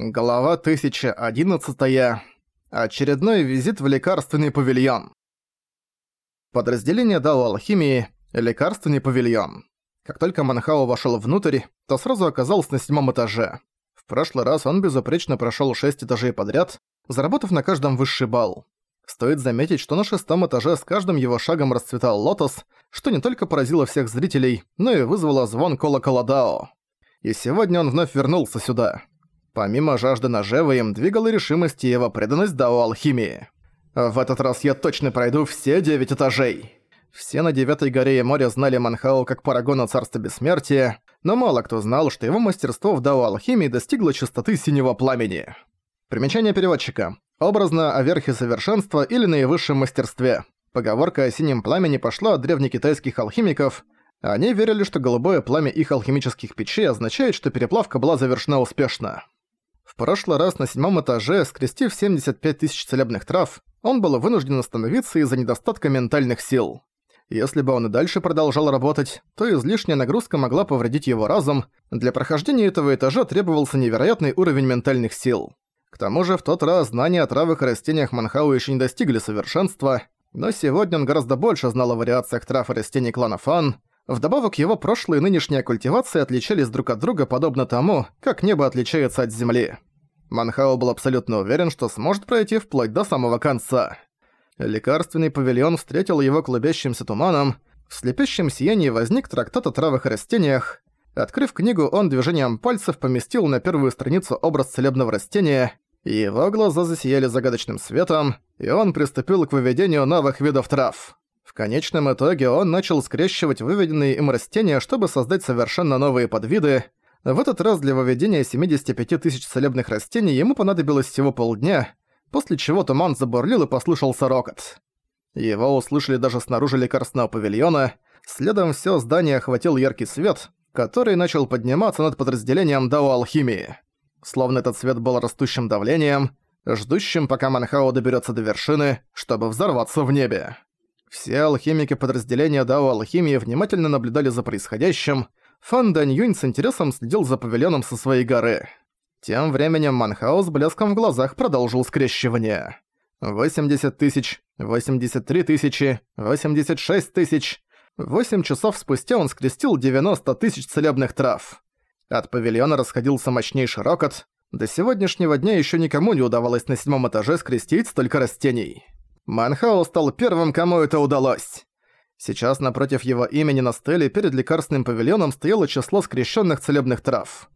Глава 1011. Очередной визит в лекарственный павильон. Подразделение Дао Алхимии – лекарственный павильон. Как только Манхао вошел внутрь, то сразу оказался на седьмом этаже. В прошлый раз он безупречно прошел шесть этажей подряд, заработав на каждом высший балл. Стоит заметить, что на шестом этаже с каждым его шагом расцветал лотос, что не только поразило всех зрителей, но и вызвало звон колокола Дао. И сегодня он вновь вернулся сюда. Помимо жажды наживы им двигала решимость и его преданность Дао Алхимии. В этот раз я точно пройду все девять этажей. Все на Девятой горе и море знали Манхао как парагона Царства Бессмертия, но мало кто знал, что его мастерство в Дао Алхимии достигло чистоты синего пламени. Примечание переводчика. Образно о верхе совершенства или наивысшем мастерстве. Поговорка о синем пламени пошла от древнекитайских алхимиков. Они верили, что голубое пламя их алхимических печей означает, что переплавка была завершена успешно. В прошлый раз на седьмом этаже, скрестив 75 тысяч целебных трав, он был вынужден остановиться из-за недостатка ментальных сил. Если бы он и дальше продолжал работать, то излишняя нагрузка могла повредить его разум, для прохождения этого этажа требовался невероятный уровень ментальных сил. К тому же в тот раз знания о травах и растениях Манхау еще не достигли совершенства, но сегодня он гораздо больше знал о вариациях трав и растений клана Фан, Вдобавок, его прошлые и нынешняя культивация отличались друг от друга подобно тому, как небо отличается от земли. Манхао был абсолютно уверен, что сможет пройти вплоть до самого конца. Лекарственный павильон встретил его клубящимся туманом, в слепящем сиянии возник трактат о травах и растениях. Открыв книгу, он движением пальцев поместил на первую страницу образ целебного растения, и его глаза засияли загадочным светом, и он приступил к выведению новых видов трав. В конечном итоге он начал скрещивать выведенные им растения, чтобы создать совершенно новые подвиды. В этот раз для выведения 75 тысяч целебных растений ему понадобилось всего полдня, после чего туман забурлил и послышался рокот. Его услышали даже снаружи лекарственного павильона, следом все здание охватил яркий свет, который начал подниматься над подразделением Дао Алхимии. Словно этот свет был растущим давлением, ждущим, пока Манхао доберется до вершины, чтобы взорваться в небе. Все алхимики подразделения Дао Алхимии внимательно наблюдали за происходящим. Фан Дань с интересом следил за павильоном со своей горы. Тем временем Манхао с блеском в глазах продолжил скрещивание. 80 тысяч, 83 тысячи, 86 тысяч. Восемь часов спустя он скрестил 90 тысяч целебных трав. От павильона расходился мощнейший рокот. До сегодняшнего дня еще никому не удавалось на седьмом этаже скрестить столько растений. Манхао стал первым, кому это удалось. Сейчас напротив его имени на стеле перед лекарственным павильоном стояло число скрещенных целебных трав.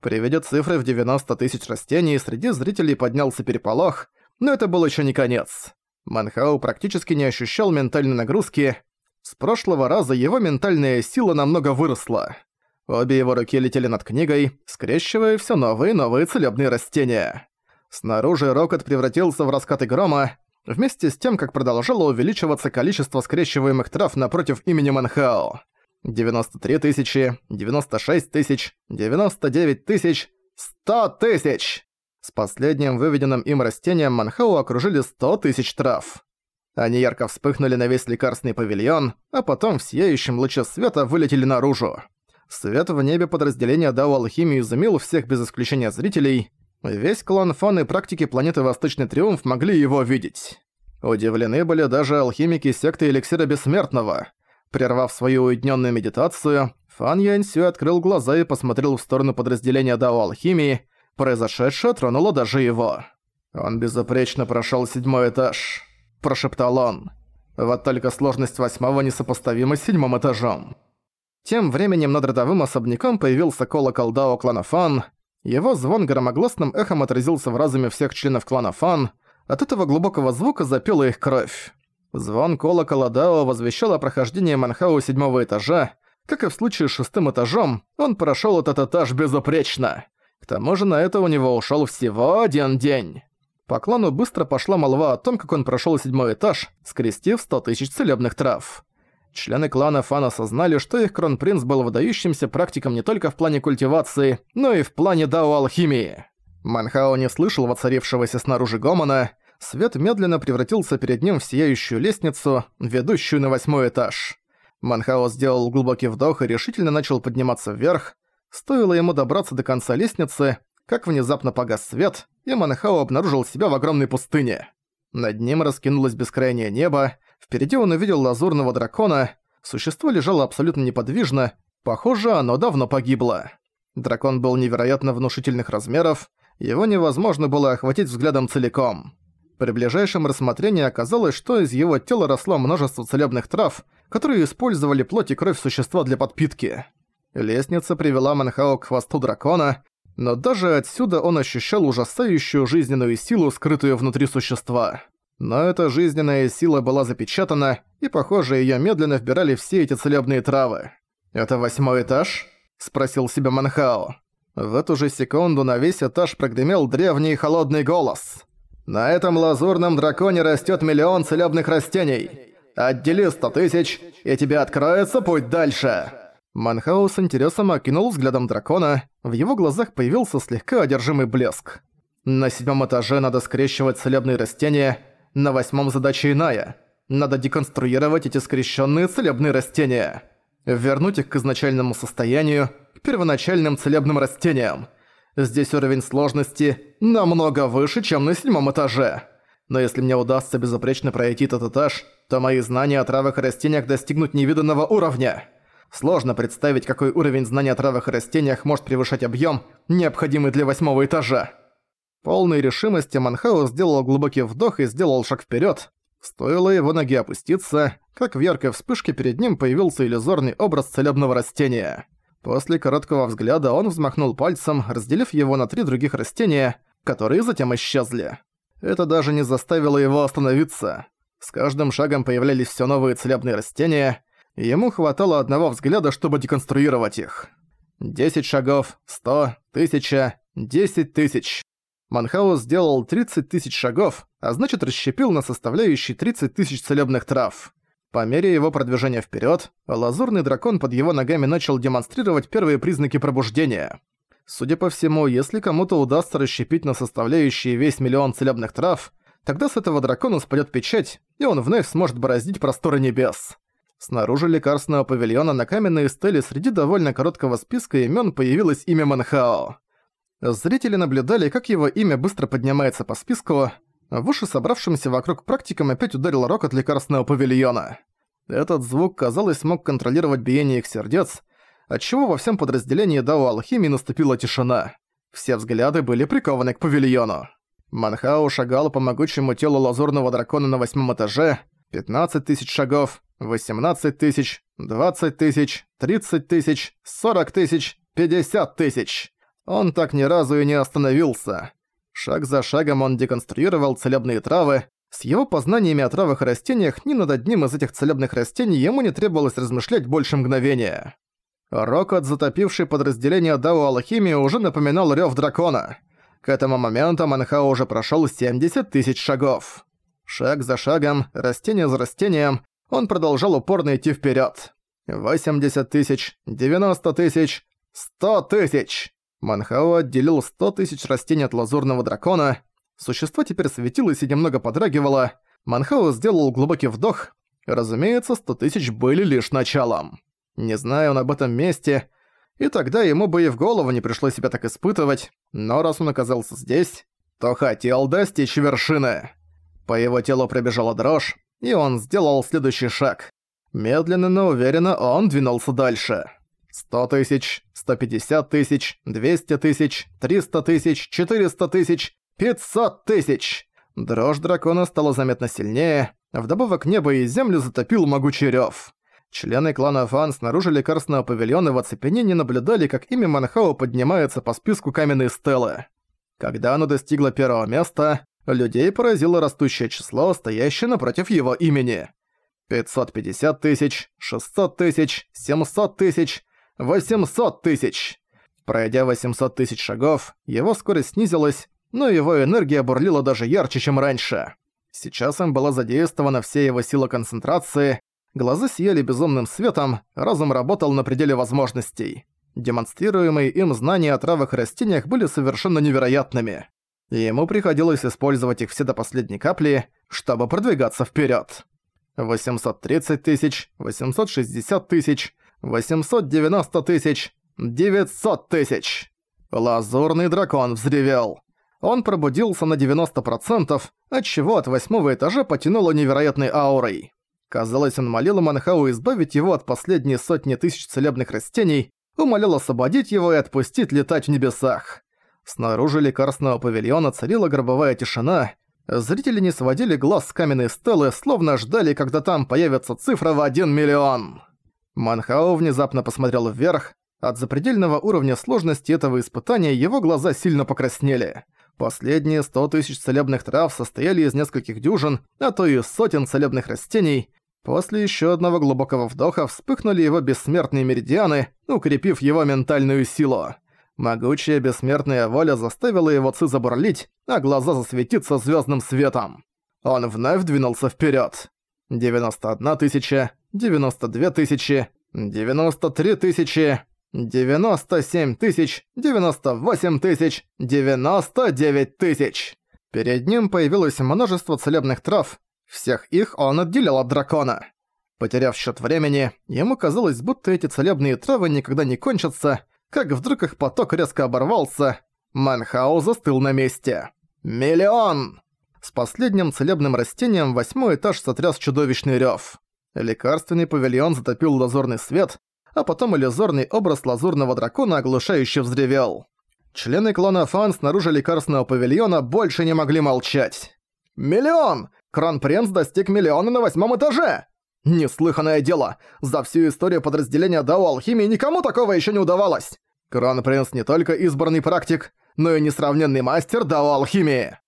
При виде цифры в 90 тысяч растений среди зрителей поднялся переполох, но это был еще не конец. Манхау практически не ощущал ментальной нагрузки. С прошлого раза его ментальная сила намного выросла. Обе его руки летели над книгой, скрещивая все новые и новые целебные растения. Снаружи рокот превратился в раскаты грома, вместе с тем, как продолжало увеличиваться количество скрещиваемых трав напротив имени Манхао. 93 тысячи, 96 тысяч, 99 тысяч, 100 тысяч! С последним выведенным им растением Манхао окружили 100 тысяч трав. Они ярко вспыхнули на весь лекарственный павильон, а потом в сияющем луче света вылетели наружу. Свет в небе подразделения Дао Алхимии изумил всех без исключения зрителей, Весь клан Фан и практики планеты Восточный Триумф могли его видеть. Удивлены были даже алхимики секты Эликсира Бессмертного. Прервав свою уединенную медитацию, Фан Яньсю открыл глаза и посмотрел в сторону подразделения Дао Алхимии. Произошедшее тронуло даже его. «Он безупречно прошел седьмой этаж», – прошептал он. «Вот только сложность восьмого несопоставима с седьмым этажом». Тем временем над родовым особняком появился колокол Дао клана Фан – его звон громогласным эхом отразился в разуме всех членов клана Фан. От этого глубокого звука запела их кровь. Звон колокола Дао возвещал о прохождении Манхау седьмого этажа. Как и в случае с шестым этажом, он прошёл этот этаж безупречно. К тому же на это у него ушёл всего один день. По клану быстро пошла молва о том, как он прошёл седьмой этаж, скрестив сто тысяч целебных трав. Члены клана Фан осознали, что их кронпринц был выдающимся практиком не только в плане культивации, но и в плане дао-алхимии. Манхао не слышал воцарившегося снаружи гомона, свет медленно превратился перед ним в сияющую лестницу, ведущую на восьмой этаж. Манхао сделал глубокий вдох и решительно начал подниматься вверх. Стоило ему добраться до конца лестницы, как внезапно погас свет, и Манхао обнаружил себя в огромной пустыне. Над ним раскинулось бескрайнее небо, впереди он увидел лазурного дракона, существо лежало абсолютно неподвижно, похоже, оно давно погибло. Дракон был невероятно внушительных размеров, его невозможно было охватить взглядом целиком. При ближайшем рассмотрении оказалось, что из его тела росло множество целебных трав, которые использовали плоть и кровь существа для подпитки. Лестница привела Манхао к хвосту дракона, но даже отсюда он ощущал ужасающую жизненную силу, скрытую внутри существа. Но эта жизненная сила была запечатана, и, похоже, её медленно вбирали все эти целебные травы. «Это восьмой этаж?» – спросил себя Манхао. В эту же секунду на весь этаж прогремел древний холодный голос. «На этом лазурном драконе растет миллион целебных растений. Отдели сто тысяч, и тебе откроется путь дальше!» Манхаус с интересом окинул взглядом дракона, в его глазах появился слегка одержимый блеск. На седьмом этаже надо скрещивать целебные растения, на восьмом задача иная. Надо деконструировать эти скрещенные целебные растения. Вернуть их к изначальному состоянию, к первоначальным целебным растениям. Здесь уровень сложности намного выше, чем на седьмом этаже. Но если мне удастся безупречно пройти этот этаж, то мои знания о травах и растениях достигнут невиданного уровня. Сложно представить, какой уровень знания о травах и растениях может превышать объем, необходимый для восьмого этажа. Полной решимости Манхаус сделал глубокий вдох и сделал шаг вперед. Стоило его ноге опуститься, как в яркой вспышке перед ним появился иллюзорный образ целебного растения. После короткого взгляда он взмахнул пальцем, разделив его на три других растения, которые затем исчезли. Это даже не заставило его остановиться. С каждым шагом появлялись все новые целебные растения, Ему хватало одного взгляда, чтобы деконструировать их. Десять шагов, сто, тысяча, десять тысяч. Манхаус сделал 30 тысяч шагов, а значит расщепил на составляющие 30 тысяч целебных трав. По мере его продвижения вперед, лазурный дракон под его ногами начал демонстрировать первые признаки пробуждения. Судя по всему, если кому-то удастся расщепить на составляющие весь миллион целебных трав, тогда с этого дракона спадет печать, и он вновь сможет бороздить просторы небес. Снаружи лекарственного павильона на каменной стеле среди довольно короткого списка имен появилось имя Манхао. Зрители наблюдали, как его имя быстро поднимается по списку. В уши собравшимся вокруг практикам опять ударил рок от лекарственного павильона. Этот звук, казалось, мог контролировать биение их сердец, отчего во всем подразделении Дао Алхимии наступила тишина. Все взгляды были прикованы к павильону. Манхао шагал по могучему телу лазурного дракона на восьмом этаже, 15 тысяч шагов, 18 тысяч, 20 тысяч, 30 тысяч, 40 тысяч, 50 тысяч. Он так ни разу и не остановился. Шаг за шагом он деконструировал целебные травы. С его познаниями о травах и растениях ни над одним из этих целебных растений ему не требовалось размышлять больше мгновения. Рокот, затопивший подразделение Дао Алхимии, уже напоминал рёв дракона. К этому моменту Манхао уже прошёл 70 тысяч шагов. Шаг за шагом, растение за растением, он продолжал упорно идти вперед. 80 тысяч, 90 тысяч, 100 тысяч! Манхао отделил 100 тысяч растений от лазурного дракона. Существо теперь светилось и немного подрагивало. Манхао сделал глубокий вдох. Разумеется, 100 тысяч были лишь началом. Не зная он об этом месте, и тогда ему бы и в голову не пришлось себя так испытывать, но раз он оказался здесь, то хотел достичь вершины. По его телу пробежала дрожь, и он сделал следующий шаг. Медленно, но уверенно он двинулся дальше. Сто тысяч, сто пятьдесят тысяч, двести тысяч, триста тысяч, четыреста тысяч, пятьсот тысяч. Дрожь дракона стала заметно сильнее, вдобавок небо и землю затопил могучий рёв. Члены клана Фан снаружи лекарственного павильона в оцепенении наблюдали, как имя Манхао поднимается по списку каменной стелы. Когда оно достигло первого места, людей поразило растущее число, стоящее напротив его имени. 550 тысяч, 600 тысяч, 700 тысяч, 800 тысяч. Пройдя 800 тысяч шагов, его скорость снизилась, но его энергия бурлила даже ярче, чем раньше. Сейчас им была задействована вся его сила концентрации, глаза сияли безумным светом, разум работал на пределе возможностей. Демонстрируемые им знания о травах и растениях были совершенно невероятными и ему приходилось использовать их все до последней капли, чтобы продвигаться вперед. 830 тысяч, 860 тысяч, 890 тысяч, 900 тысяч. Лазурный дракон взревел. Он пробудился на 90%, отчего от восьмого этажа потянуло невероятной аурой. Казалось, он молил Манхау избавить его от последней сотни тысяч целебных растений, умолял освободить его и отпустить летать в небесах. Снаружи лекарственного павильона царила гробовая тишина, зрители не сводили глаз с каменной стелы, словно ждали, когда там появится цифра в 1 миллион. Манхао внезапно посмотрел вверх, от запредельного уровня сложности этого испытания его глаза сильно покраснели. Последние сто тысяч целебных трав состояли из нескольких дюжин, а то и сотен целебных растений. После еще одного глубокого вдоха вспыхнули его бессмертные меридианы, укрепив его ментальную силу. Могучая бессмертная воля заставила его ци забурлить, а глаза засветиться звездным светом. Он вновь двинулся вперед. 91 тысяча, 92 тысячи, 93 тысячи, 97 тысяч, 98 тысяч, 99 тысяч. Перед ним появилось множество целебных трав, всех их он отделил от дракона. Потеряв счет времени, ему казалось, будто эти целебные травы никогда не кончатся, как вдруг их поток резко оборвался. Манхау застыл на месте. «Миллион!» С последним целебным растением восьмой этаж сотряс чудовищный рёв. Лекарственный павильон затопил лазурный свет, а потом иллюзорный образ лазурного дракона оглушающе взревел. Члены клана Фан снаружи лекарственного павильона больше не могли молчать. «Миллион! Кронпринц достиг миллиона на восьмом этаже!» Неслыханное дело! За всю историю подразделения Дао Алхимии никому такого еще не удавалось! Кронпринц не только избранный практик, но и несравненный мастер Дао Алхимии!